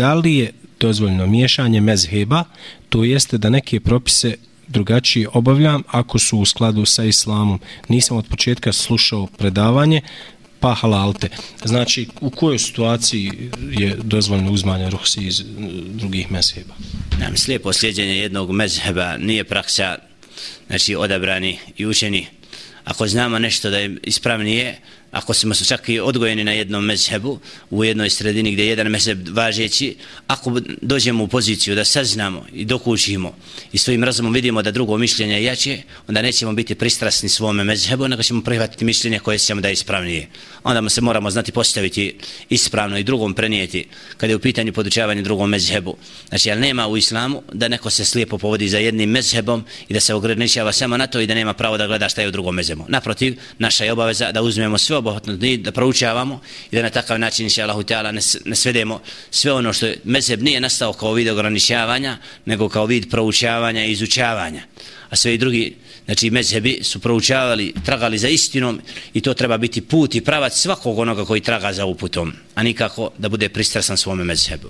da li je dozvoljno miješanje mezheba, to jeste da neke propise drugačije obavljam ako su u skladu sa islamom. Nisam od početka slušao predavanje, pa halalte. Znači, u kojoj situaciji je dozvoljno uzmanje ruhsi iz drugih mezheba? Nam slijepo sljeđenje jednog mezheba nije praksa znači odabrani i učeni. Ako znamo nešto da je ispravnije, ako smo čak i odgojeni na jednom mezhebu, u jednoj sredini gdje je jedan mezheb važeći, ako dođemo u poziciju da saznamo i dokučimo i svojim razumom vidimo da drugo mišljenje je jače, onda nećemo biti pristrasni svome mezhebu, nego ćemo prihvatiti mišljenje koje ćemo da je ispravnije. Onda se moramo znati postaviti ispravno i drugom prenijeti kada je u pitanju podučavanja drugom mezhebu. Znači, ali nema u islamu da neko se slijepo povodi za jednim mezhebom i da se ograničava samo na to i da nema pravo da gleda šta je u drugom mezhebu. Naprotiv, naša je obaveza da uzmemo sve sveobuhvatno da proučavamo i da na takav način inša Allahu Teala ne, svedemo sve ono što mezheb nije nastao kao vid ograničavanja nego kao vid proučavanja i izučavanja. A sve i drugi znači mezhebi su proučavali tragali za istinom i to treba biti put i pravac svakog onoga koji traga za uputom a nikako da bude pristrasan svome mezhebu.